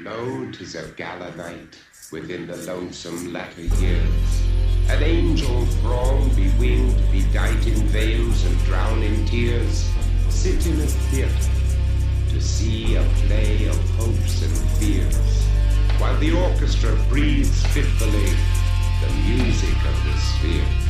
Lo, 'tis a gala night within the lonesome latter years. An angel throng, bewinged, bedight in veils and drown in tears, sit in a theatre to see a play of hopes and fears, while the orchestra breathes fitfully the music of the spheres.